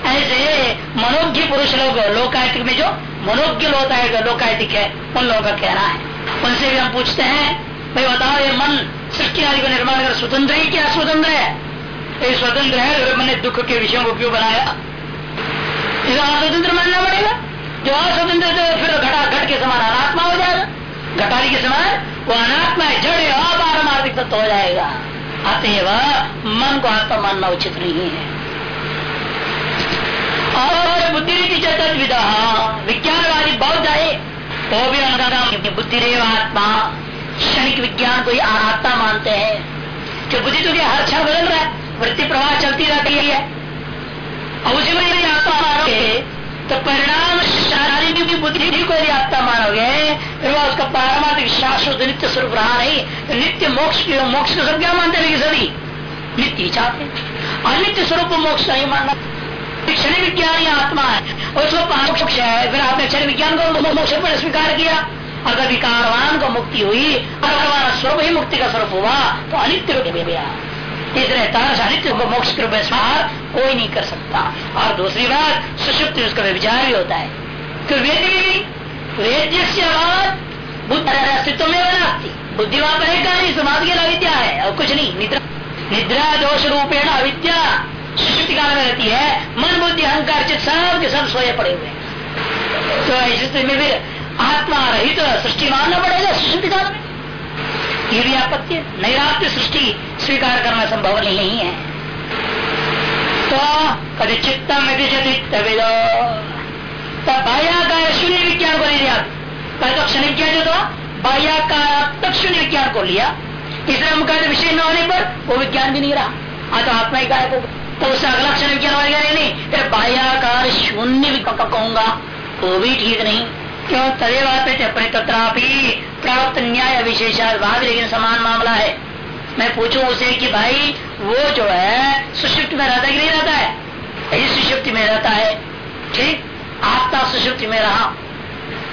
ऐसे मनोज्ञ पुरुष लोग लोकायतिक में जो मनोज्ञ होता है लोकायतिक है, उन लोगों का कहना है। उनसे भी हम पूछते हैं, भाई बताओ, ये मन सृष्टि आदि को निर्माण कर, स्वतंत्र ही क्या स्वतंत्र है? ये स्वतंत्र है, अगर मैंने दुख के विषयों को क्यों बनाया? इसे अस्वतंत्र मानना पड़ेगा। जो अस्वतंत्र तो फिर घटा, घट के समान अनात्मा हो जाएगा। घटाली के समान वो अनात्मा है, जड़ अपारमार्थिक तत्व हो जाएगा। अतएव मन को आत्मा मानना उचित नहीं है। और बुद्धि रीति विज्ञानवादी बहुत आए वो भी अनुदान बुद्धि रेव आत्मा, क्षणिक विज्ञान को आत्मा मानते हैं। जो बुद्धि तो हर क्षण बदल रहा है, वृत्ति प्रवाह चलती रहती है। और उसी में आत्मा मानोगे तो परिणाम शारीरिक भी बुद्धि को यदि आत्मा मानोगे, फिर वह उसका पारमार्थिक शाश्वत नित्य स्वरूप रहा नहीं। तो नित्य मोक्ष मोक्ष को सब क्या मानते हैं? सभी नित्य चाहते अनित्य स्वरूप मोक्ष नहीं मानना। क्षण विज्ञान ही आत्मा है। उसको मोक्ष है। फिर आपने क्षण विज्ञान को मोक्ष पर स्वीकार किया। अगर विकारवान को मुक्ति हुई हमारा स्वरूप ही मुक्ति का स्वरूप हुआ तो अनित्य रूप में गया। इसलिए तरस अनित्य को मोक्ष के रूप में स्वीकार कोई नहीं कर सकता। और दूसरी बात, सुषुप्त उसका विचार भी होता है। तो वेद भी वेद्य से बुद्ध अस्तित्व में बनाती बुद्धि वहाँ पर नहीं की अविद्या है, और कुछ नहीं। निद्रा निद्रा दोष रूपेण अविद्या। सुषुप्ति काल में रहती है। मन बुद्धि अहंकार चित सब के सब सोए पड़े हुए तो स्थिति में फिर आत्मा रहित तो सृष्टि मानना पड़ेगा सुषुप्ति काल में। ये भी आपत्ति है। नैरात्य सृष्टि स्वीकार करना संभव नहीं है। तो कभी चित्तम विदो तो बाह्याकार शून्य विज्ञान को नहीं लिया। कल तो क्षण विज्ञान जो था बाह्याकार तक शून्य विज्ञान को लिया। इसलिए हम कहते विषय न होने पर वो विज्ञान भी नहीं रहा। हाँ तो आत्मा ही गायब होगा तो उससे अगला क्षण विज्ञान होगा नहीं फिर बाह्याकार शून्य कहूँगा वो भी ठीक नहीं। क्यों? तदेव अपने तथापि प्राप्त न्याय विशेष वहाँ लेकिन समान मामला है। मैं पूछू उसे कि भाई, वो जो है, सुषुप्त में रहता कि नहीं रहता है? यही सुषुप्ति में रहता है। ठीक? आत्मा सुषुप्ति में रहा।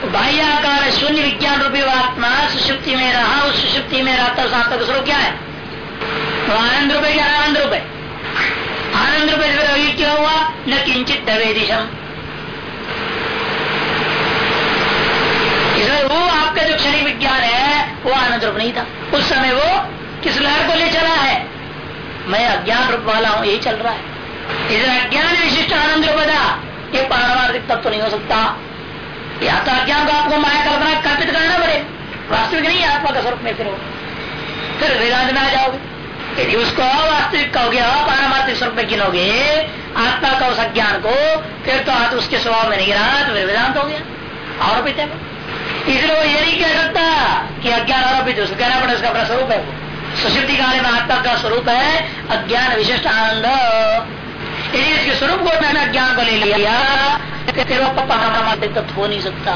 बाह्याकार शून्य विज्ञान रूपी आत्मा सुषुप्ति में रहा, उस सुषुप्ति में रहता उस आत्मा का स्वरूप क्या है? तो आनंद रुपये क्या आनंद रुपये आनंद रूप रुपये क्या हुआ? न किंचित दवेदिशम वो आपका जो क्षणिक विज्ञान है, वो आनंद रूप नहीं था। उस समय वो किस लहर को ले चला है? मैं अज्ञान रूप वाला हूँ, यही चल रहा है। इसलिए अज्ञान विशिष्ट आनंद रूप था। ये पारमार्थिक तत्व तो नहीं हो सकता। या तो अज्ञान को आपको माया कल्पना कल्पित करना पड़े। वास्तविक नहीं, आत्मा का स्वरूप में फिर हो। फिर वेदांत में आ जाओगे। यदि उसको अवास्तविक कहोगे, अपारमार्थिक स्वरूप में गिनोगे, आत्मा का उस अज्ञान को, फिर तो हाथ उसके स्वभाव में नहीं रहा तो फिर वेदांत हो गया। आरोपित है इसलिए वो ये नहीं कह सकता कि अज्ञान आरोपित उसको कहना पड़े उसका अपना स्वरूप है वो। सुशुद्धि काल में आत्मा का स्वरूप है, अज्ञान विशिष्ट आनंद। यदि इसके स्वरूप को मैंने अज्ञान को ले लिया फिर वो पारमार्थिक तत्व हो नहीं सकता।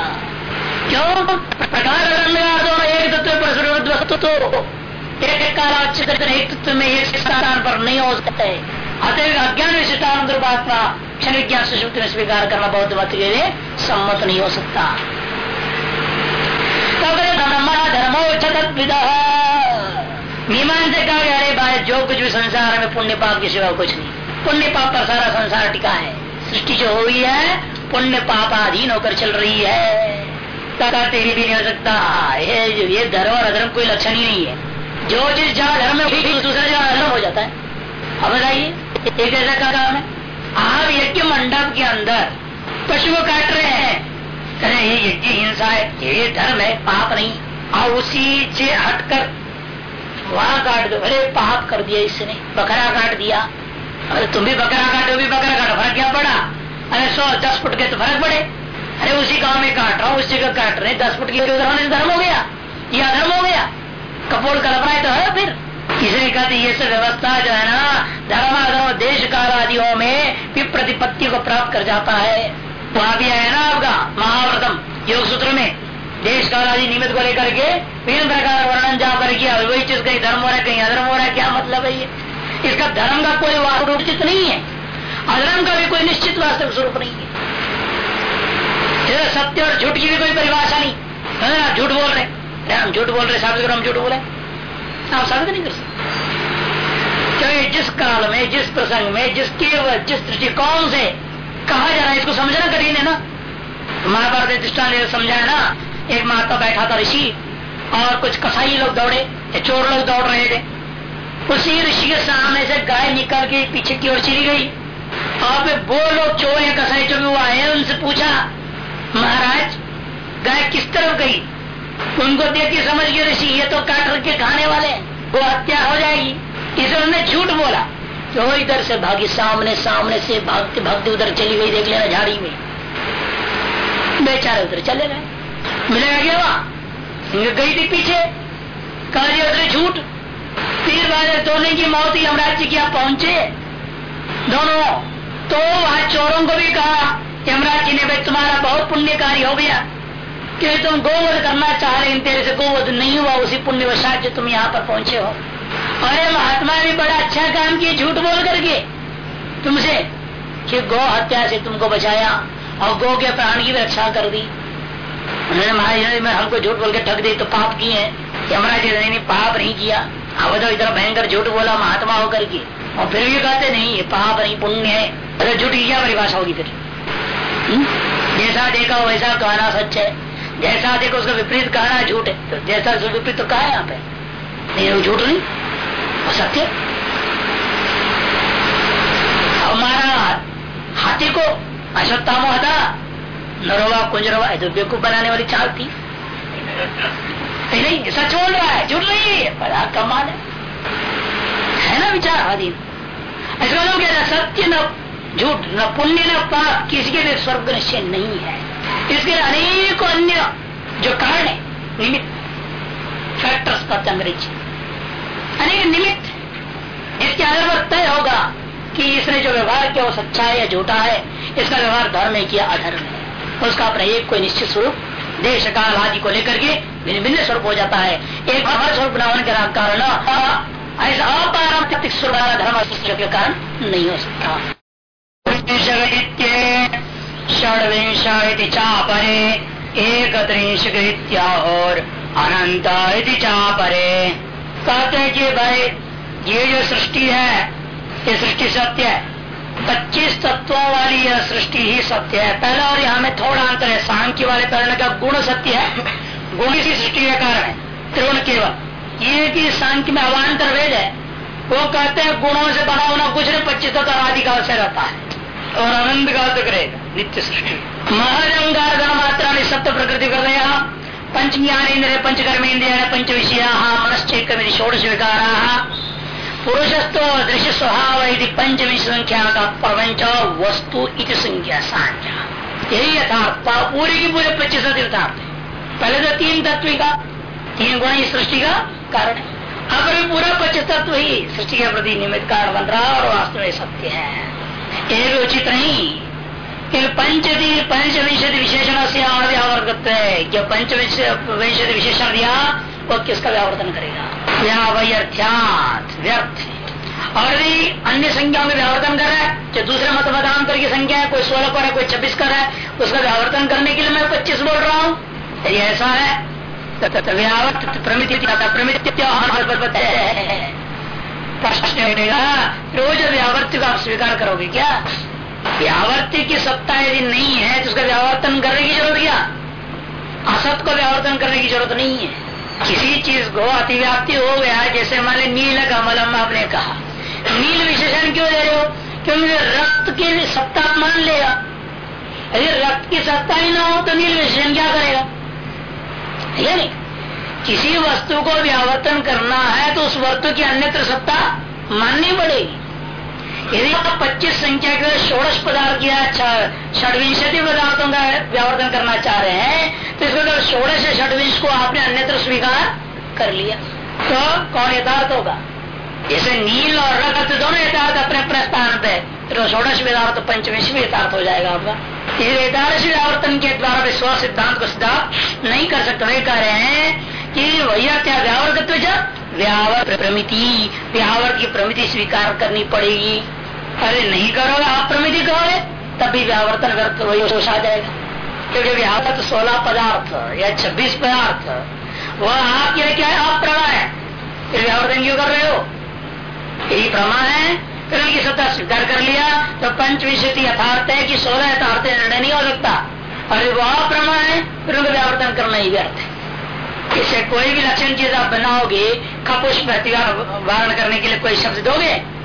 क्यों? प्रकार एक तत्व पर वस्तु तो। एक में एक स्थान पर नहीं हो सकते अतः अज्ञान विशिष्टानंद आत्मा क्षण विज्ञान सुशुक्ति में स्वीकार करना बहुत मत के लिए सम्मत नहीं हो सकता। अरे भाई जो कुछ भी संसार में पुण्य पाप के सिवा कुछ नहीं। पुण्य पाप पर सारा संसार टिका है। सृष्टि जो हुई है, पुण्य पाप अधीन होकर चल रही है। तथा तेरी भी नहीं हो सकता। ये धर्म और अधर्म कोई लक्षण ही नहीं है। जो जिस जहाँ धर्म में दूसरे जगह अधर्म हो जाता है। अब बताइए एक ऐसा क्या काम है? आप यज्ञ मंडप के अंदर पशु को काट रहे हैं। अरे ये यज्ञ हिंसा है, ये धर्म है, पाप नहीं। और उसी से हटकर वहाँ काट दो। अरे, पाप कर दिया इसने, बकरा काट दिया। अरे, तुम भी बकरा काटो, भी बकरा काटो, फ़र्क क्या पड़ा? अरे, सौ, दस फुट के तो फ़र्क पड़े। अरे, उसी गाँव में काट रहा हूँ, उस जगह काट रहे दस फुट के धर्म हो गया। ये अधर्म हो गया। कपोल कल्पना तो है फिर। इसलिए कहते ये सब व्यवस्था जो है ना धर्म अधर्म देश काल आदियों में भी प्रतिपत्ति को प्राप्त कर जाता है। वहाँ भी है ना आपका महाव्रतम योग सूत्र में। देश काल आदि निमित्त को लेकर के विभिन्न प्रकार वर्णन जा कर किया वही चीज़ कहीं धर्म हो रहा है, कहीं अधर्म हो रहा है, क्या मतलब है ये? इसका धर्म का कोई वास्तविक नहीं है। अधर्म का भी कोई निश्चित वास्तविक स्वरूप नहीं है। सत्य और झूठ की भी कोई परिभाषा नहीं। झूठ बोल रहे हम झूठ बोल रहे साबित करो, हम झूठ बोले। आप साबित नहीं कर सकते। क्योंकि जिस काल में, जिस प्रसंग में जिसके जिस दृष्टिकोण से कहा जा रहा है, इसको समझना कठिन है ना। महाभारत दृष्टान समझाया ना, एक महात्मा बैठा था ऋषि, और कुछ कसाई लोग दौड़े, या चोर लोग दौड़ रहे थे। उसी ऋषि के सामने से गाय निकल के पीछे की ओर चली गई, और फिर वो लोग चोर या कसाई भी वो आए, उनसे पूछा, महाराज, गाय किस तरफ़ गई? उनको देख के समझ गए, ऋषि, ये तो काट के खाने वाले वो हत्या हो जाएगी। इसे उन्होंने झूठ बोला। तो इधर से भागी, सामने सामने से भागते भागते उधर चली गई, देख लेना झाड़ी में। बेचारे उधर चले गए। मिलेगा क्या वहाँ? गई थी पीछे। कहा जी, उधर झूठ। तीर बाजे दोनों की मौत ही हम राज्य की पहुँचे। दोनों तो वहाँ चोरों को भी कहा यमराज जी ने भाई तुम्हारा बहुत पुण्य कार्य हो गया। कि तुम गोवध करना चाह रहे तेरे से गोवध नहीं हुआ, उसी पुण्यवशात जो तुम यहाँ पर पहुँचे हो। अरे महात्मा ने बड़ा अच्छा काम किए, झूठ बोल करके। तुमसे कि गौ हत्या से तुमको बचाया और गौ के प्राण की रक्षा कर दी। उन्होंने महाराज में हमको झूठ बोल के ठग दी तो पाप किए यमराज जी ने पाप नहीं किया। अब तो इतना भयंकर झूठ बोला महात्मा होकर के। और फिर भी कहते, नहीं, ये पाप नहीं, पुण्य है। अरे, झूठ की क्या परिभाषा होगी फिर? हम्म? जैसा देखा, वैसा कहना सच है। जैसा देखो उसका विपरीत कहना झूठ है। तो जैसा विपरीत तो कहा है यहाँ पे? नहीं, वो झूठ नहीं। वो सत्य हमारा हाथी को अश्वत्थामो हटा नरोवा, कुंजरवा तो बेवकूफ़ बनाने वाली चाल थी। नहीं सच बोल रहा है, झूठ नहीं है बड़ा कमाल है। है ना विचार, आदि? ऐसा लोग सत्य न झूठ, न पुण्य, न पाप, किसी के लिए स्वर्ग निश्चय नहीं है। इसके अनेक अन्य जो कारण है, निमित्त। फैक्टर्स का अंग्रेज़ी अनेक निमित्त। इसके आधार पर तय होगा कि इसने जो व्यवहार किया वो सच्चा है या झूठा है। इसका व्यवहार धर्म है किया, अधर्म है उसका अपना एक कोई निश्चित स्वरूप, देश, काल आदि को लेकर के भिन्न भिन्न स्वरूप हो जाता है। एक हमारे स्वरूप न होने के कारण ऐसा अपारंपरिक स्वरूप धर्म के कारण नहीं हो सकता। षडविंश चापरे एक और अनंत चापरे। कहते हैं कि भाई ये जो सृष्टि है, ये सृष्टि सत्य है। पच्चीस तत्वों वाली यह सृष्टि ही सत्य है। पहला और यहाँ में थोड़ा अंतर है। सांख्य वाले कारण का गुण सत्य है। गुण इसी सृष्टि का कारण है। त्रिगुण केवल। ये कि सांख्य में अवान्तर वेद है। वो कहते हैं, गुणों से बना होना कुछ नहीं, पच्चीस तत्व आदि काल से रहता है। और आनंद काल तक रहेगा नित्य सृष्टि। महजंगार गण मात्रा सत्य प्रकृति कर पंच ज्ञान इंद्र पंचकर्म इंद्रिया पंच विषया मनश्चेक षोड़श विकारा पुरुषत्व दृश्य स्वभाव यदि पंचमी संख्या का प्रपंच वस्तु इति संख्या यही यथार्थ पूरी की पूरे पच्चीस यथार्थ। पहले तो तीन तत्व का, तीन गुण ही सृष्टि का कारण है। अब भी पूरा पच्चीस तत्व ही सृष्टि के प्रति निमित्त कारण बन रहा और वास्तव में सत्य है। ये भी उचित नहीं। पंचदी, पंचविंशति विशेषण से व्यावर्गत है। जो पंचविंशति विशेषण दिया, वो किसका व्यावर्तन करेगा? व्यावर्थ्यात व्यर्थ। और भी अन्य संख्या में व्यावर्तन कर रहा है, जो दूसरे मत मतांतर की संख्या है, कोई सोलह पर है, कोई छब्बीस कर है, उसका व्यावर्तन करने के लिए मैं पच्चीस बोल रहा हूँ। यदि ऐसा है व्यावर्त प्रश्न रोज व्यावर्त का आप स्वीकार करोगे क्या? व्यावर्ती की सत्ता यदि नहीं है तो उसका व्यावर्तन करने की ज़रूरत क्या? असत को व्यावर्तन करने की ज़रूरत नहीं है। किसी चीज़ को अतिव्याप्ति हो गया, जैसे मान ली नील कमलम आपने कहा। नील विशेषण क्यों दे रहे हो? क्योंकि रक्त की सत्ता मान लेगा। यदि रक्त की सत्ता ही ना हो तो नील विशेषण क्या करेगा? है नहीं? किसी वस्तु को व्यावर्तन करना है तो उस वस्तु की अन्यत्र सत्ता माननी पड़ेगी। यदि आप पच्चीस संख्या के षोड़श पदार्थ या षडविंशति पदार्थों का व्यावर्तन करना चाह रहे हैं तो इसमें तो षोड़श षडविंश को आपने अन्यत्र स्वीकार कर लिया तो कौन यथार्थ होगा? जैसे नील और रक्त दोनों यथार्थ अपने अपने स्थान पे तो षोड़श वेदार्थ, पंचविश भी यथार्थ हो जाएगा आपका। यथार्थ व्यावर्तन के द्वारा स्व सिद्धांत को सिद्धांत नहीं कर सकते, वही कह रहे हैं कि भैया क्या व्यावर्तत्व व्यावर प्रमिति व्यावर की प्रमिति स्वीकार करनी पड़ेगी। अरे नहीं करोगे, आप प्रमिति कहोगे तभी व्यावर्तन व्यर्थ वही दोष आ जाएगा। क्योंकि व्यावर्त सोलह पदार्थ या छब्बीस पदार्थ, वह आप यह क्या है? आप प्रमा है। फिर व्यावर्तन क्यों कर रहे हो? यही प्रमा है। फिर उनकी सत्ता स्वीकार कर लिया तो पंच विशुद्धि यथार्थ है कि सोलह यथार्थ निर्णय नहीं हो सकता। और वह प्रमा है, फिर उनको व्यावर्तन करना ही व्यर्थ है। इसे कोई भी लक्षण चीज़ आप बनाओगे खपुष्प वारण करने के लिए कोई शब्द दोगे?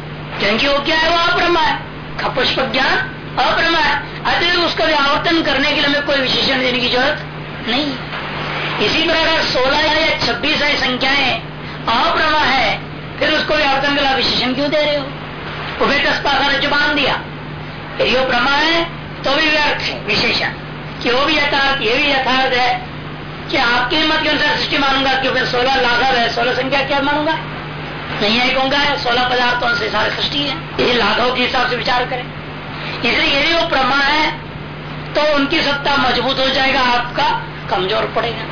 क्योंकि वो क्या है? वो अप्रमा है। खपुष्प ज्ञान अप्रमा है। अतः उसका व्यावर्तन करने के लिए हमें कोई विशेषण देने की ज़रूरत नहीं। इसी प्रकार सोलह या छब्बीस है संख्याएँ अप्रमा है, फिर उसको व्यावर्तन के लिए विशेषण क्यों दे रहे हो? उभय तस्पाखा जो बाँध दिया। यदि वो प्रमा है तो भी व्यर्थ है विशेषण। कि वो भी यथार्थ, ये भी यथार्थ है कि आपके मत के अनुसार सृष्टि मानूँगा, क्योंकि सोलह लाघव है, सोलह संख्या क्या मानूँगा? नहीं है कहूँगा सोलह पदार्थों से सारे सृष्टि है। ये लाघव के हिसाब से विचार करें। इसलिए यदि वो प्रमा है तो उनकी सत्ता मज़बूत हो जाएगा, आपका कमज़ोर पड़ेगा।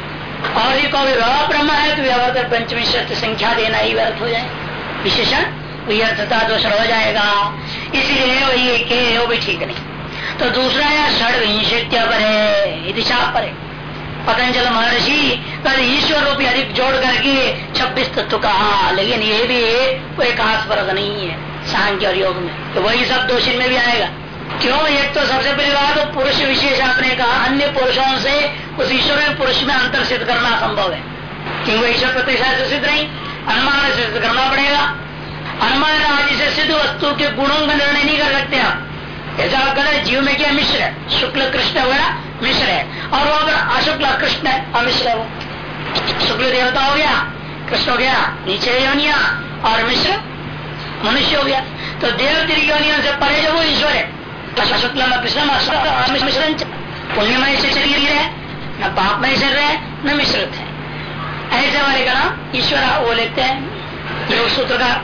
और ये कोई ब्रह्म है तो व्यवहार पंचमी शर्त संख्या देना ही व्यर्थ हो जाए। विशेषण व्यर्थता दोष हो जाएगा। इसलिए वही के वो भी ठीक नहीं। तो दूसरा है षड विंशत्या पर है दिशा पर है पतंजल महर्षि, कल ईश्वर रूपी अधिक जोड़ करके छब्बीस तत्व कहा। लेकिन ये भी कोई खास फ़र्क नहीं है, सांख्य और योग में। तो वही सब दोषी में भी आएगा। क्यों? एक तो सबसे पहली बात तो पुरुष विशेष आपने कहा, अन्य पुरुषों से उस ईश्वर में पुरुष में अंतर सिद्ध करना संभव है। क्योंकि ईश्वर प्रतिशा से सिद्ध नहीं अनुमान से सिद्ध करना पड़ेगा। अनुमान आदि से सिद्ध वस्तु के गुणों का निर्णय नहीं कर सकते आप। ऐसा आप कहते जीव में क्या मिश्र है? शुक्ल कृष्ण वगैरह मिश्र है। और वो अगर अशुक्ल कृष्ण है, अमिश्र वो। शुक्ल देवता हो गया, कृष्ण हो गया, नीचे योनिया, और मिश्र मनुष्य हो गया। तो देव योनियों से परे जो वो ईश्वर है। शुक्ल कृष्ण मिश्रण पुण्यमय से शरीर है, न पापमय शरीर है न मिश्रित है। ऐसे वाले का नाम ईश्वर वो लेते हैं। योग सूत्र का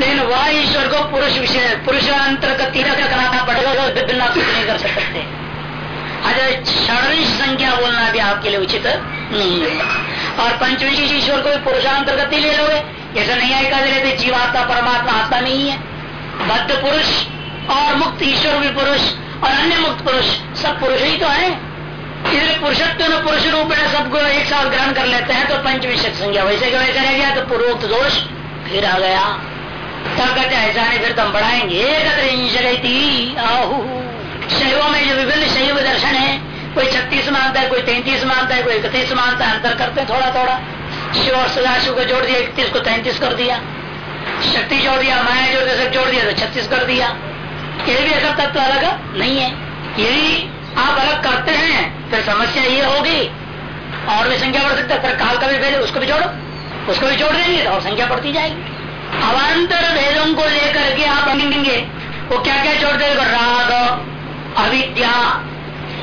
लेकिन वह ईश्वर को पुरुष विषय पुरुषांतर का तीन कराना पड़ेगा विभिन्न नहीं कर सकते। षडविश संख्या बोलना भी आपके लिए उचित नहीं है। और पंचविश ईश्वर को पुरुषांतर गति ले लोगे। ऐसा नहीं आएगा लेते जीवात्मा, परमात्मा, आत्मा नहीं है। बद्ध पुरुष और मुक्त ईश्वर भी पुरुष और अन्य मुक्त पुरुष, सब पुरुष ही तो है। इसलिए पुरुषत्व न पुरुष रूप में सबको एक साथ ग्रहण कर लेते हैं तो पंचविश संख्या। वैसे वैसे रह गया तो पूर्वोक्त दोष फिर आ गया। तब कहते ऐसा नहीं, फिर तो हम बढ़ाएँगे। आहू। शैवों में जो विभिन्न शैव दर्शन है, कोई छत्तीस मानता है, कोई तैतीस मानता है, कोई इकतीस मानता है, अंतर करते थोड़ा थोड़ा शिव और सदाशिव को जोड़ दिया, इकतीस को तैतीस कर दिया। शक्ति जोड़ दिया, माया जोड़ दिया, सब जोड़ दिया तो छत्तीस कर दिया। ये भी ऐसा तत्व तो अलग नहीं है। यदि आप अलग करते हैं, फिर समस्या ये होगी। और भी संख्या बढ़ सकता है, फिर काल का भी भेज उसको भी जोड़ो। उसको भी जोड़ देंगे तो और संख्या बढ़ती जाएगी। अवान्तर भेदों को लेकर के आप अंगेंगे। वो क्या क्या जोड़ देगा राग अविद्या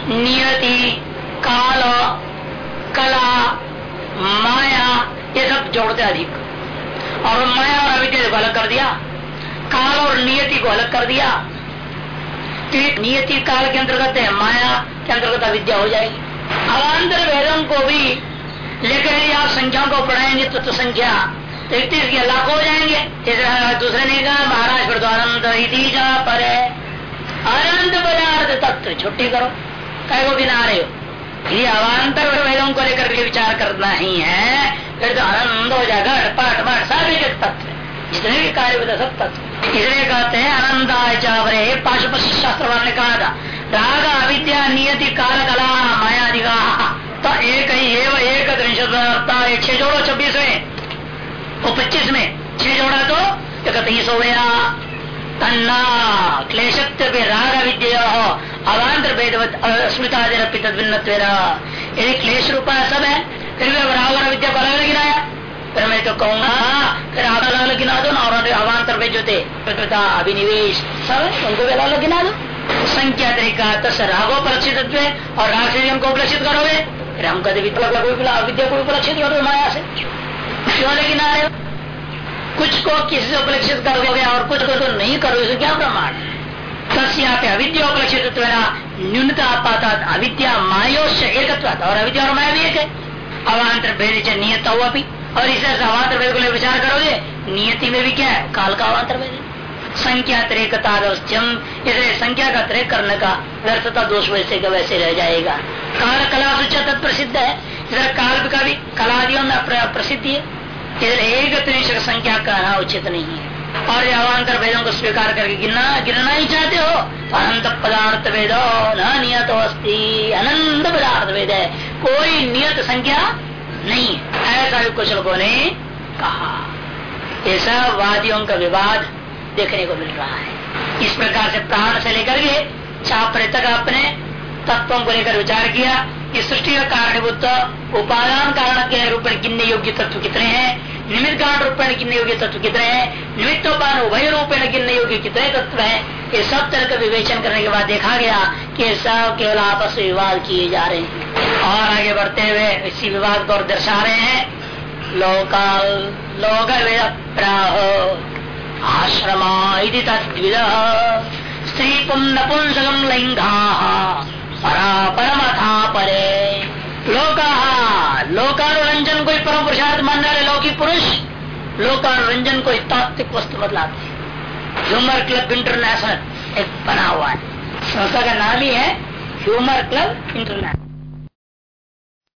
नियति काल कला माया ये सब जोड़ते अधिक। और माया और अविद्या को अलग कर दिया काल और नियति को अलग कर दिया। तो नियति काल के अंतर्गत है माया के अंतर्गत अविद्या हो जाएगी। अवान्तर वेदों को भी लेकर यदि आप संख्याओं को पढ़ाएँगे तो, तो संख्या के लाख हो जाएँगे। दूसरे ने कहा महाराज जा पर। है अनंत पदार्थ तत्व, छुट्टी करो। कह को गिना रहे हो। ये अवान्तर वेदों को लेकर के विचार करना ही है, फिर तो आनंद हो जाएगा पाठ पाठ सब एक तत्व। जितने भी कार्य सब तत्व। इसलिए कहते हैं आनंद चावरे पाशुपति शास्त्र वाले कहा था, राग अविद्या नियति काल कला मायादिगा। तो एक ही एवं एक त्रिशत छह जोड़ो छब्बीस में वो पच्चीस में छह जोड़ा तो इकतीस हो गया तन्ना क्लेशत्व राग विद्य अवान्तर भेद स्मृतादिपित यदि क्लेश रूपा सब है, फिर भी राग विद्या को अलग गिराया फिर मैं तो कहूँगा, फिर आप अलग गिना दो ना, और अवान्तर भेद जो थे अभिनिवेश, सब उनको भी अलग गिना दो। संख्या तरीका, तस रागो उपलक्षित और राग से हमको उपलक्षित करोगे। फिर हम कभी विद्या को उपलक्षित करोगे, माया से। क्यों लेकिन आ रहे हो? कुछ को किसी से उपलक्षित करोगे और कुछ को तो नहीं करोगे? तो क्या प्रमाण? तस्या अविद्या उपलक्षित न्यूनता पाता अविद्या मायोश एक और अविद्या और माया भी एक है। अवान्तर भेद नियत हुआ भी और इसे अवान्तर भेद को लेकर विचार करोगे, नियति में भी क्या है? काल का अवान्तर भेद संख्या त्रेकता संख्या का त्रेक करने का व्यर्थता, दोष वैसे का वैसे रह जाएगा। काल कला सूचा प्रसिद्ध है इधर काल का भी कलादियों में प्रसिद्धि है। इधर एक त्रिशक संख्या कहना उचित नहीं है। और अवान्तर वेदों को स्वीकार करके गिनना गिनना ही चाहते हो, अनंत पदार्थ वेद न नियत अस्थि अनंत पदार्थ वेद है। कोई नियत संख्या नहीं है। ऐसा भी कुछ लोगों ने कहा। ऐसा वादियों का विवाद देखने को मिल रहा है। इस प्रकार से प्राण से लेकर के छापरे तक आपने तत्वों को लेकर विचार किया। कि सृष्टि का कारणभूत उपादान कारण के रूप में गिनने योग्य तत्व कितने हैं? निमित्त कारण रूप में गिनने योग्य तत्व कितने हैं? निमित्तोपान उभय रूप में गिनने योग्य कितने तत्व हैं? ये सब तरह का विवेचन करने के बाद देखा गया कि सब केवल आपस में विवाद किए जा रहे हैं। और आगे बढ़ते हुए इसी विवाद को दर्शा रहे हैं। लोकाल लोक प्राह आश्रमा तद्विद। स्त्री पुम नपुंसकम लिंगा। परम था परे लोक लोकानुरंजन को परम पुरुषार्थ मानने रहे लौकिक पुरुष लोकानुरंजन को तात्विक वस्तु बदलाते ह्यूमर क्लब इंटरनेशनल, एक बना हुआ है। संस्था का नाम ही है ह्यूमर क्लब इंटरनेशनल।